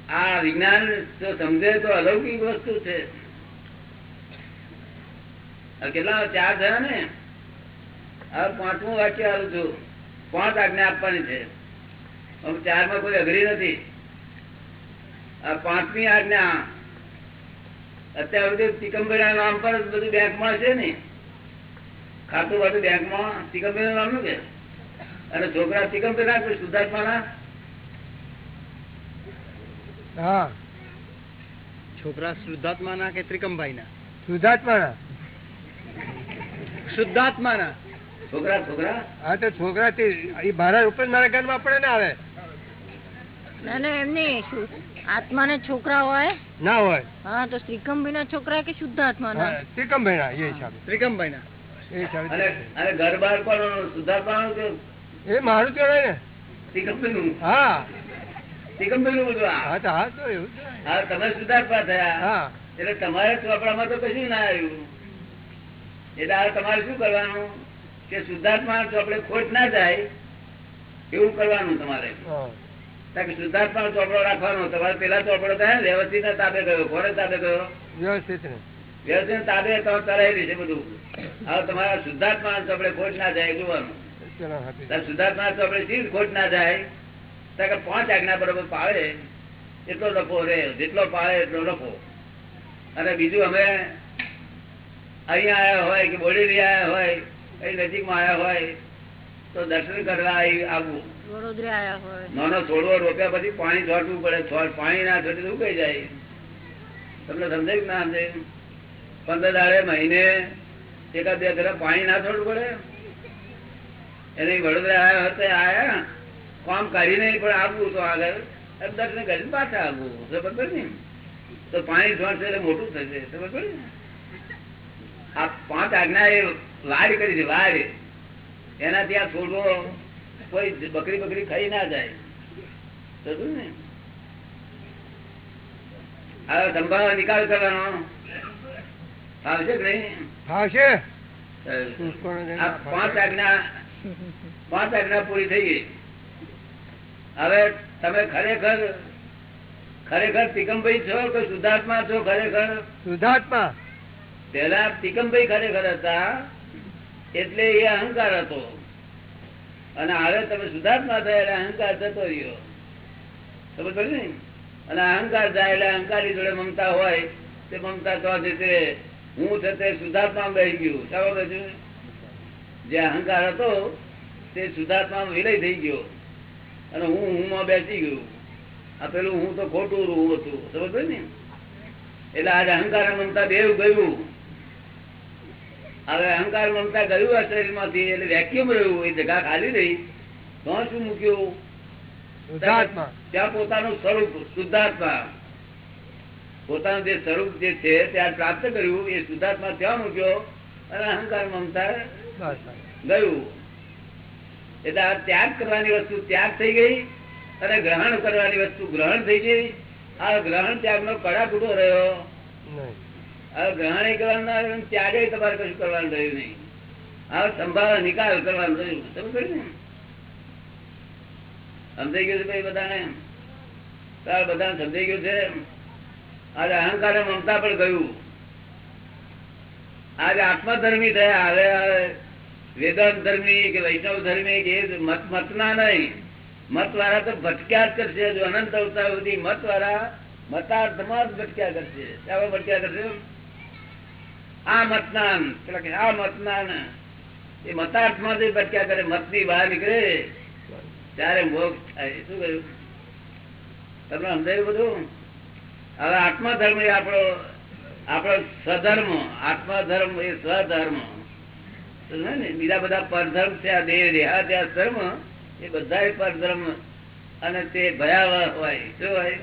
આ વિજ્ઞાન જો સમજે તો અલૌકિક વસ્તુ છે. કેટલા ચાર થયા ને? હવે પાંચમું વાક્ય આવું છું પાંચ આજ્ઞા આપવાની છે. ચારમાં કોઈ અઘરી નથી. આ પાંચમી આજ્ઞા અત્યાર સુધી તિકંબરા નામ પર બધું બેંકમાં છે ને. ખાતું બધું બેંકમાં તિકંબરા નામનું કે? અને છોકરા તિકંબરા કોઈ શુદ્ધાત્માના હા. છોકરા શુદ્ધાત્માના કે ત્રિકમભાઈ ના શુદ્ધાત્માના શુદ્ધાત્માના છોકરા છોકરા? હા તો છોકરા તે એ ભારત ઉપર મારા ઘરમાં આપણે ના આવે. ના ના એમની આત્માને છોકરા હોય? ના હોય. હા તો શ્રીકમભાઈ ના છોકરા કે શુદ્ધ ત્રિકમભાઈના એ હિસાબે. ત્રિકમભાઈના એ હિસાબે અને અને ઘર બાર પણ શુદ્ધાત્માનું કે એ મારું કહેવાય ને. હા. તિકંબરનું બધું હા તો હા તો એવું હા તમે શુદ્ધાત્મા થયા. હા. એટલે તમારે ચોપડામાં તો કશું ના આવ્યું. એટલે તમારે શું કરવાનું? કે શુદ્ધાત્મા આપડે ખોટ ના જાય એવું કરવાનું તમારે. કે શુદ્ધાત્મા ચોપડો રાખવાનો તમારે પેલા ચોપડો થાય વ્યવસ્થિત ના તાબે ગયો કોને તાબે ગયો. વ્યવસ્થિત વ્યવસ્થિત તાબે તમે કરાયેલી છે બધું. હવે તમારા શુદ્ધાત્મા ચોપડે ખોટ ના જાય જોવાનું હાથી. તાર શુદ્ધાત્મા શી ખોટ ના જાય? કે પાંચ આજ્ઞા બરોબર પાળે એટલો લખો રે જેટલો પાળે એટલો લખો. અને બીજું અમે અહીંયા આવ્યા હોય કે બોડેલી રહ્યા હોય કઈ નજીકમાં આવ્યા હોય તો દર્શન કરવા આવી- આવવું નાનો છોડવો રોપ્યા પછી પાણી છોડવું પડે. પાણી ના છોડે ઉગાઈ જાય? તમને સમજાય ના સમજાય? પંદર દાડે મહિને એકાદ બે ઘરે પાણી ના છોડવું પડે. એને વડોદરા આવ્યા હતા આયા. કામ કરી નહીં પણ આવવું તો આગળ. એમ દર્શન કરીને પાછા આવવું ખબર પડે ને? તો પાણી છોડશે એટલે મોટું થશે. ખબર પડે ને? આ પાંચ આજ્ઞા એ વાડ કરી છે વાડ. એનાથી આ છોડવો કોઈ બકરી બકરી ખાઈ ના જાય. ને? હવે સંભાવ નિકાલ કરવાનો. ફાવશે કે નહીં? ફાવશે પાંચ આજ્ઞા પાંચ આજ્ઞા પૂરી થઈ ગઈ. હવે તમે ખરેખર ખરેખર તિકમભાઈ છો કે શુદ્ધાત્મા છો ખરેખર? શુદ્ધાત્મા. પેલા ટીકમભાઈ ખરેખર હતા, એટલે એ અહંકાર હતો. અને હવે તમે સુધાર્થમાં થયા એટલે અહંકાર જતો રહ્યો. ખબર પડી ને? અને અહંકાર થાય એટલે અહંકારી જોડે મમતા હોય, તે મમતા તો હું થતે સુધાર્થમાં ગઈ ગયું. ચાલો બેસું જે અહંકાર હતો, તે સુધાર્થમાં વિલય થઈ ગયો. અને હું હું માં બેસી ગયું. આ પેલું હું તો ખોટું રૂ હતું. સમજ ને? એટલે આજે અહંકાર મમતા દેવ ગયું. હવે અહંકાર મમતા ગયું આ શરીરમાંથી એટલે વેક્યુમ રહ્યું એ જગા ખાલી રહી તો શું મૂક્યું? ત્યાં પોતાનું સ્વરૂપ શુદ્ધાત્મા. પોતાનું જે સ્વરૂપ જે છે ત્યાં પ્રાપ્ત કર્યું એ શુદ્ધાત્મા ત્યાં મૂક્યો અને અહંકાર મમતા ગયું. એટલે આ ત્યાગ કરવાની વસ્તુ ત્યાગ થઈ ગઈ અને ગ્રહણ કરવાની વસ્તુ ગ્રહણ થઈ ગઈ. આ ગ્રહણ ત્યાગ નો કડાકૂટો રહ્યો. નહીં. ગ્રહણ કરવાનું ના ત્યાગે તમારે કશું કરવાનું રહ્યું નહીં. હવે સંભાળ, નિકાલ કરવાનો રહ્યું તમે કહ્યું ને? સમજાઈ ગયું છે ભાઈ બધાને? તાર સમજાઈ ગયું છે. આજે અહંકાર મમતા પણ ગયું આજે આત્મધર્મી થયા. હવે વેદાંત ધર્મી કે વૈષ્ણવ ધર્મી કે મત મત, મતના નહીં. મત વાળા તો ભટક્યા જ કરશે અનંત અવતાર સુધી મત વાળા મતાર્થમાં જ ભટક્યા કરશે. ભટક્યા કરશે? આ કે આ મતદાન એ મતાર્થમાંથી ભટક્યા કરે મતની બહાર નીકળે. ત્યારે મોક્ષ થાય. શું કહ્યું? તમને સમજાયું બધું? હવે આત્મધર્મ એ આપણો આપણો સ્વધર્મ. આત્મધર્મ એ સ્વધર્મ. ને? બીજા બધા પરધર્મ છે, આ દેહ દેહાદ્યાસ ધર્મ એ બધા પરધર્મ. અને તે ભયાવહ હોય. શું હોય?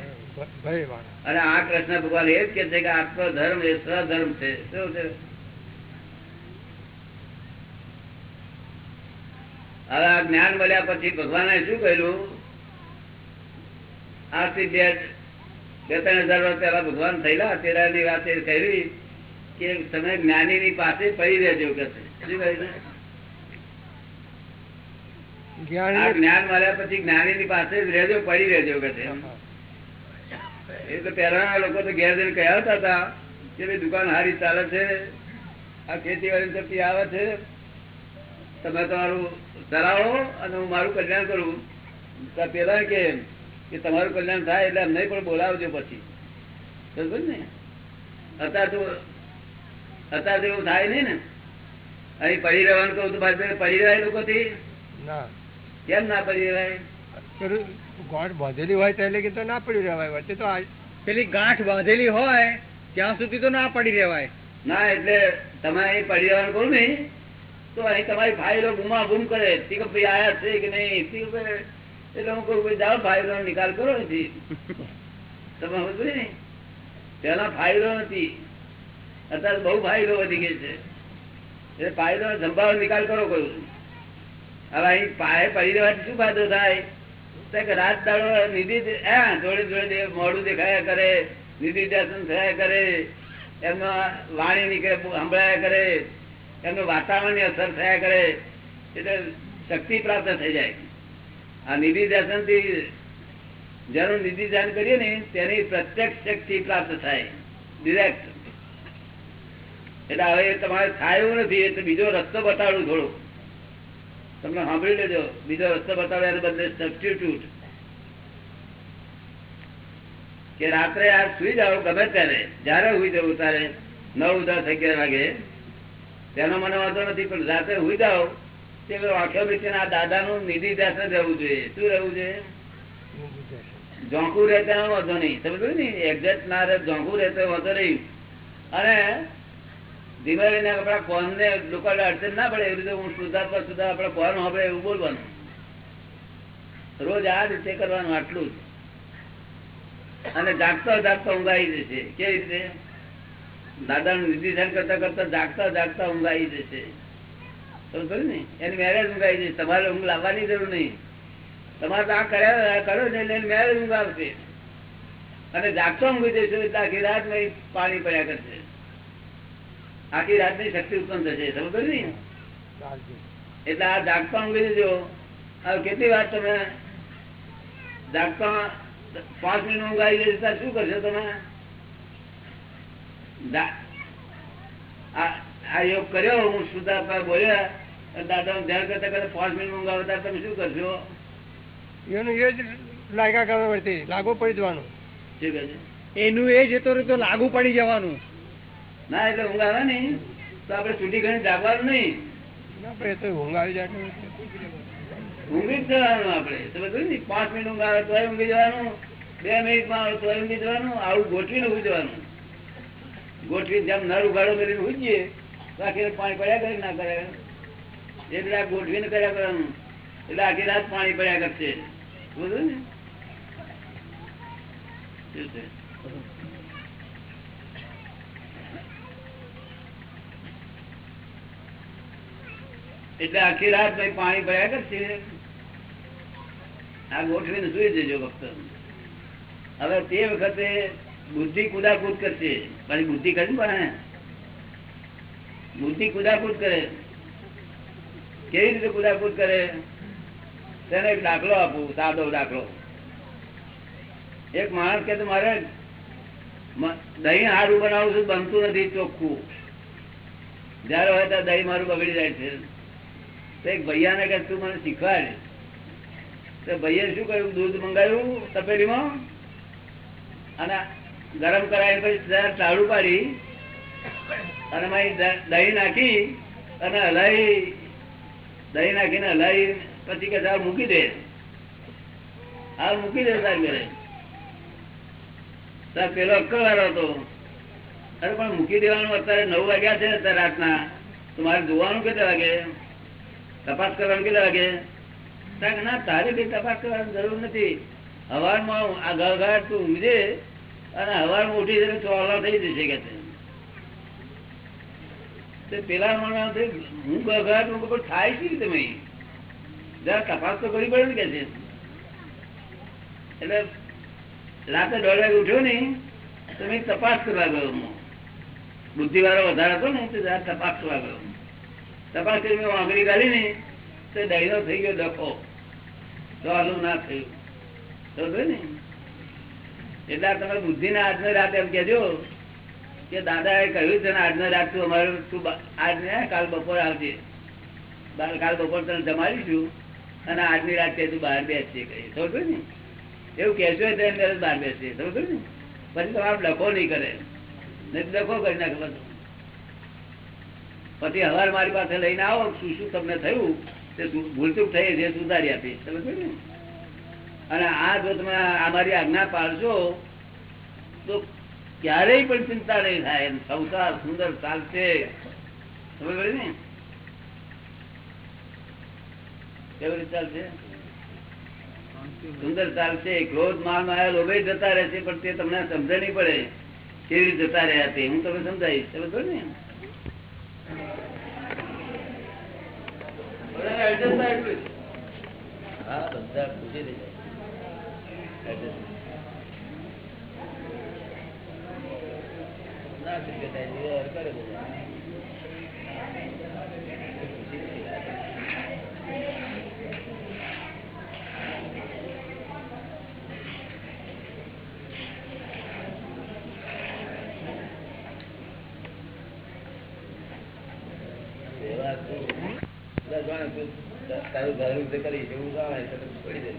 અને આ કૃષ્ણ ભગવાન એ જ કે છે કે આત્મધર્મ એ સધર્મ છે. શું છે? હવે આ જ્ઞાન મળ્યા પછી ભગવાને શું કહ્યું? આજથી બે બે ત્રણ હજાર વર્ષ પહેલા ભગવાન થયેલા તેરા ની વાત એ કહી કે તમે જ્ઞાની ની પાસે પડી રહેજો કે જ્ઞાન મળ્યા પછી જ્ઞાની ની પાસે જ રહેજો પડી રહેજો કે છે એ તો પહેલાના લોકો તો ઘેર જઈને કહ્યા હતા હતા કે ભાઈ દુકાન હારી ચાલે છે આ ખેતીવાડી શક્તિ આવે છે. તમે તમારું ચલાવો અને હું મારું કલ્યાણ કરું. પેલા કે કે તમારું કલ્યાણ થાય એટલે અમને પણ બોલાવજો પછી. સમજો ને? અત્યારે તો અત્યારે તો એવું થાય નહીં ને. અહીં પડી રહેવાનું કહું તો પાછું પડી રહ્યા લોકોથી? ના. કેમ ના પડી રહેવાય ગોળ બાંધેલી હોય એટલે કે તો ના પડી રહેવાય. વચ્ચે તો પેલી ગાંઠ બાંધેલી હોય, ત્યાં સુધી તો ના પડી રહેવાય. ના, એટલે તમે અહીં પડી રહેવાનું કહું ને, તો અહીં તમારી ફાઇલો ગુમા ગુમ કરે ટીકપ ભાઈ આયા છે કે નહીં? ભાઈ- એટલે હું કહું જાઓ ફાઇલો નિકાલ કરો નથી તમે સમજો ને? પેલા ફાઇલો નથી અત્યારે બહુ ફાઇલો વધી ગઈ છે. એટલે ફાઇલો સંભાવ નિકાલ કરો કહ્યું હવે અહીં પાયે પડી રહેવાથી શું ફાયદો થાય? રાત દાડો નિધિ જોડે જોડે મોડું દેખાયા કરે, નિધિ દર્શન થયા કરે, એમનો વાણી નીકળે, સંભળાયા કરે, એમનું વાતાવરણ અસર થયા કરે, એટલે શક્તિ પ્રાપ્ત થઈ જાય. આ નિધિ દર્શનથી જેનું નિધિ ધ્યાન કરીએ ને, તેની પ્રત્યક્ષ શક્તિ પ્રાપ્ત થાય. ડિરેક્ટ એટલે હવે તમારે થાય નથી એટલે બીજો રસ્તો બતાડું થોડું તમને સાંભળી લેજો. બીજો રસ્તો એને બદલે સબસ્ટિટ્યુટ કે રાત્રે આ સુઈ જાવ ગમે ત્યારે. જયારે સુઈ જવું ત્યારે નવ દસ અગિયાર વાગે. તેનો મને વાંધો નથી, પણ રાત્રે સુઈ જાવ તે આંખો બેસીને આ દાદાનું નિધિ ધ્યાન રહેવું જોઈએ. શું રહેવું જોઈએ? ઝોંકું રહે વાંધો નહીં. સમજ ને? એક્ઝેક્ટ ના રહે ઝોંકું રહે તો વાંધો નહીં. અને ધીમે આપણા કોન ને લોકો અડચણ ના પડે એવી રીતે હું સુધારતા સુધાર આપણા કોન હવે એવું બોલવાનું. રોજ આ રીતે કરવાનું આટલું જ. અને જાગતા જાગતા ઊંઘાઈ જશે. કેવી રીતે? દાદા નું નિર્દેશન કરતા કરતા જાગતા જાગતા ઊંઘાઈ જશે. ને? એની મેરેજ ઊંઘાઈ જશે. તમારે ઊંઘ લાવવાની જરૂર નહીં. તમારે આ કર્યા કરો ને એટલે મેરેજ ઊંઘ આવશે. અને જાગતો ઊંઘી જશે એટલે આખી રાત પાણી પડ્યા કરશે. આખી રાતની શક્તિ ઉત્પન્ન થશે સમજ ને એટલે આ જાગતા ઊંઘી કેટલી વાર તમે જાગતા પાંચ મિનિટ ઊંઘ આવી જશે શું કરશો તમે? આ- યોગ કર્યો હું સુધા બોલ્યા દાદા ધ્યાન કરતા કરતા પાંચ મિનિટ ઊંઘ આવે તમે શું કરશો? એનું એ જ લાગ્યા કરવા પડતી લાગુ પડી જવાનું. એનું એ જતો રહ્યો તો લાગુ પડી જવાનું. ના એટલે ઊંઘ આવે ને તો આપણે છૂટી ઘણી જાગવાનું નહીં. તો ઊંઘ આવી જાય ઊંઘી જ જવાનું આપણે. તમે કહ્યું ને પાંચ મિનિટ ઊંઘ આવે તોય ઊંઘી જવાનું. બે મિનિટમાં આવે તોય ઊંઘી જવાનું. આવું ગોઠવીને ઊંઘી જવાનું. ગોઠવી જેમ નળ ઉગાડો કરીને ઊંઘીએ તો આખી પાણી પડ્યા કરે ના કરે? એટલે આ ગોઠવીને કર્યા કરવાનું. એટલે આખી રાત પાણી પડ્યા કરશે. બધું ને શું છે? એટલે આખી રાત પાણી ભર્યા કરશે આ ગોઠવીને સુઈ જજો ફક્ત હવે તે વખતે બુદ્ધિ કુદાકૂદ કરશે. મારી બુદ્ધિ કરી પણ બુદ્ધિ કુદાકૂદ કરે. કેવી રીતે કુદાકૂદ કરે? તેને એક દાખલો આપું, સાદો દાખલો. એક માણસ કે મારે દહીં હારું બનાવું છું, બનતું નથી ચોખ્ખું. જયારે હોય ત્યારે દહીં મારું બગડી જાય છે. તો એક ભૈયાને કે તું મને શીખવાડ. તો ભૈયા શું કર્યું? દૂધ મંગાવ્યું તપેલીમાં અને ગરમ કરાવી પછી ટાળું પાડી અને દહીં નાખી અને હલાવી દહીં નાખીને હલાવી પછી કે સાહેબ મૂકી દે. હાલ મૂકી દે સાહેબ ઘરે. સાહેબ, પેલો અક્કલવાળો હતો. અરે પણ મૂકી દેવાનું અત્યારે નવ વાગ્યા છે રાતના. તો મારે જોવાનું કેટલા વાગે? તપાસ કરવાનું કેટલા વાગે? ના, તારે કઈ તપાસ કરવાની જરૂર નથી. હવારમાં આ ગળગાટ તું ઊંઘજે અને હવારમાં ઉઠી જઈને ચોલા થઈ જશે કે પેલા માણસ હું ગળગાટ હું ખબર થાય છે કે તમે જરા તપાસ તો કરવી પડે ને કે છે? એટલે રાતે દોઢ વાગે ઉઠ્યો ને તમે તપાસ કરવા ગયો હું. બુદ્ધિ વાળો વધારે હતો ને, તો જરા તપાસ કરવા ગયો. તપાસ કરી આંગળી કાઢી ને તો દહીનો થઈ ગયો ડખો તો આલું ના થયું. સમજો ને? એટલે તમે બુદ્ધિ ને આજને રાત એમ કેજો કે દાદા એ કહ્યું છે ને, આજનો રાત તું અમારે, તું આજ ને કાલ બપોર આવજે. કાલ બપોર તને જમાડીશું અને આજની રાત તું બહાર બેસજે કહી સમજો ને? એવું કહેશો તો તરત બહાર બેસજે. સમજો ને? પછી તમારો ડખો નહીં કરે. નહીં ડખો કરી નાખે બધું. પછી હવાર મારી પાસે લઈને આવો શું શું તમને થયું? તે ભૂલચૂક થઈ જે સુધારી આપી અને આ જો તમે અમારી આજ્ઞા પાળશો તો ક્યારેય પણ ચિંતા નહીં થાય. સંસાર સુંદર ચાલશે. સમજ ને? કેવી રીતે ચાલશે? સુંદર ચાલશે. ક્રોધ માલમાં લોભે જતા રહેશે પણ તે તમને સમજણ નહીં પડે. કેવી રીતે જતા રહ્યા તે? હું તમને સમજાવીશ. સમજ પડી ને બધાને adjust થાય એટલું જ. હા બધા ખુશી થઈ જાય. ના કરે બધા. ખુશી થઈ જાય. બધા જાણે તું તારું એવું જાણે દે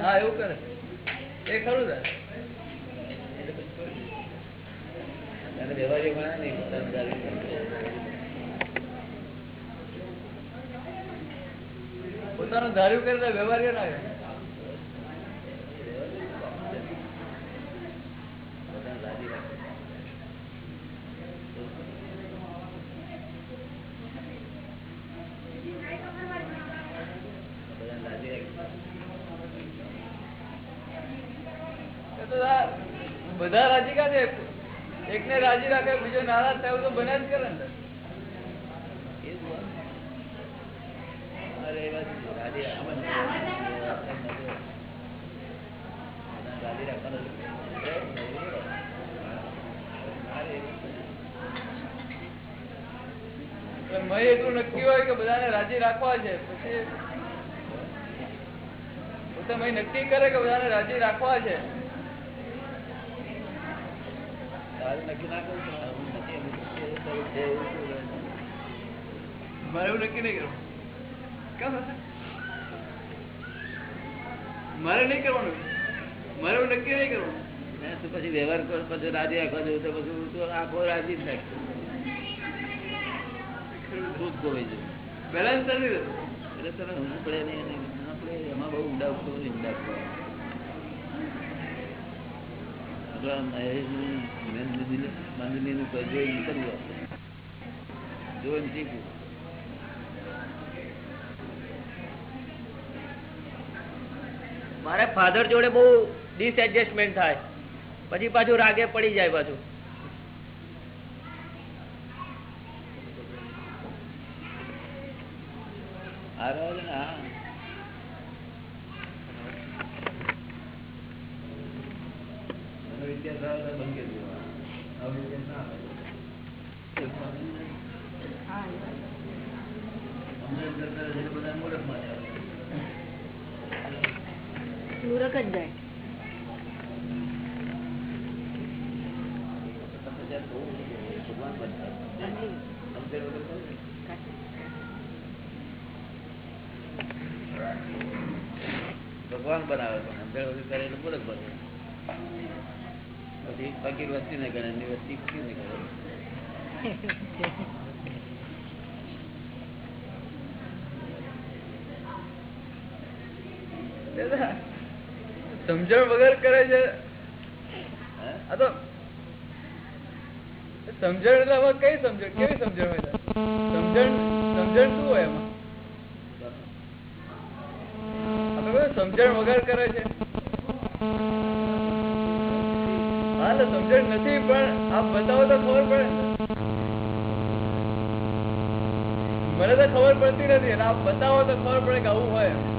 હા, એવું કરે. એ ખરું ને. વ્યવહારિક ગણાય નહીં, પોતાનું ધાર્યું. પોતાનું ધાર્યું કરે તો વ્યવહાર ના કરે બધાને રાજી રાખે. બધાને રાજી રાખે. એ તો આ બધા રાજી કાઢે એકને રાજી રાખે, બીજો નારાજ થાય તો બન્યા જ કરે એટલું નક્કી હોય કે બધાને રાજી રાખવા છે, પછી પોતે મય નક્કી કરે કે બધાને રાજી રાખવા છે. નક્કી ના. હું કરું? મારે નક્કી નહીં કરવું કેમ મારે નહીં કરવાનું મારે નક્કી નહીં કરવાનું. તું પછી વ્યવહાર કર પછી રાજી રાખવા જવું તો પછી તું આખો રાજી જ નાખ તું જ ખોવાઈ જવું બેલેન્સ નથી એટલે તને ઊંઘ પડે નહીં અને એમાં બહુ ઊંડા ઉઠો ઊંડા આપણા મહેશનું નંદિની- નંદિનીનું કોઈ જોઈ નીકળવું આપણે જોઈને શીખવું. મારે ફાધર જોડે બહુ ડિસએડજસ્ટમેન્ટ થાય. પછી પાછું રાગે પડી જાય પાછું. આ રહ્યો છે ને હા મનોવિદ્યા દ્વારા તો બંધ કરી દેવાનું. અવિદ્યા ના આવે. સમજણ કરતા રહે એટલે બધા મૂર્ખમાં જાય. મૂરખ જ જાય તમે જ્યારે બહુ ભગવાન બનતા સમજણ વગર કરો ને. ભગવાન બનાવે પણ સમજણ વગર કરે એટલે મૂર્ખ બને પછી ફકીર વસ્તી ને ગણે એની વસ્તી ફકીર ને ગણે દાદા, સમજણ વગર કરે છે? આ તો સમજણ એટલે હવે કઈ સમજણ? કેવી સમજણ હોય સમજણ સમજણ શું હોય એમાં? સમજણ વગર કરે છે. સમજણ નથી પણ આપ બતાવો તો ખબર પડે મને તો ખબર પડતી નથી આપ બતાવો તો ખબર પડે કે આવું હોય.